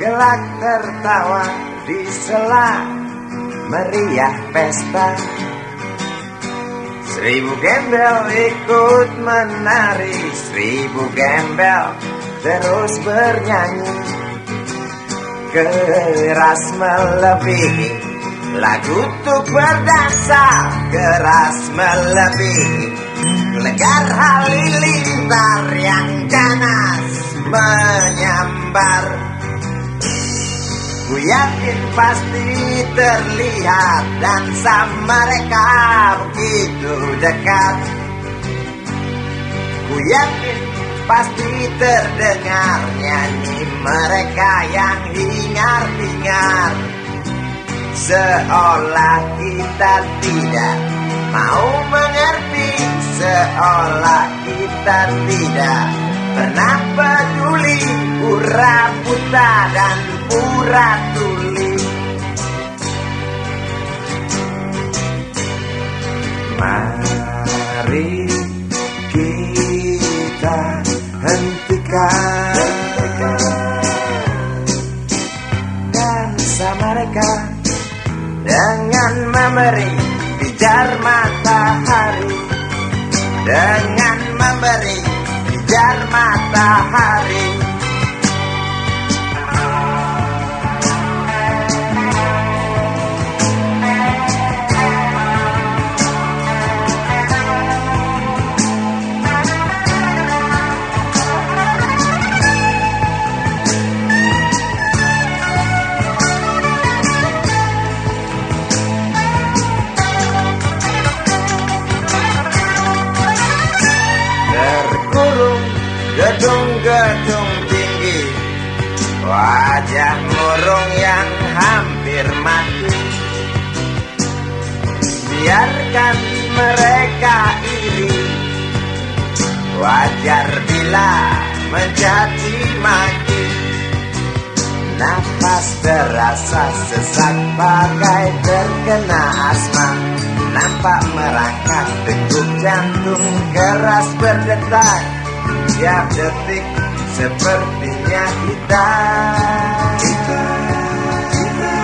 gelak tertawa di sela meriah pesta. Seribu gembel ikut menari Seribu gembel terus bernyanyi. Keras melebihi Lagu untuk berdansa Keras melebihi. Legar halilintar yang ganas Menyambar. Ku yakin pasti terlihat Dansa mereka begitu dekat. Ku yakin pasti terdengar Nyanyi mereka yang hingar-bingar. Seolah kita tidak mau mengerti Seolah kita tidak pernah peduli Pura buta dan pura tuli. Mari kita hentikan Dansa mereka dengan memberi pijar matahari dengan memberi pijar matahari gedung-gedung tinggi wajah murung yang hampir mati. Biarkan mereka iri wajar bila menjadi maki nafas terasa sesak bagai terkena asma. Nampak merangkak degup jantung keras berdetak tiap detik sepertinya kita. Kita kita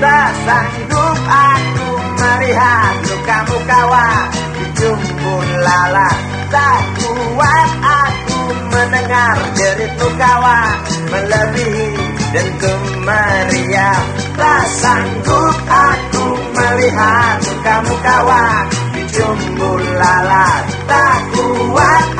tak sanggup aku melihat lukamu kawan di jumpun lala tak kuat aku mendengar jeritmu kawan melebihi dentum meriam tak sanggup aku melihat kamu kawan di jumpun lala tak kuat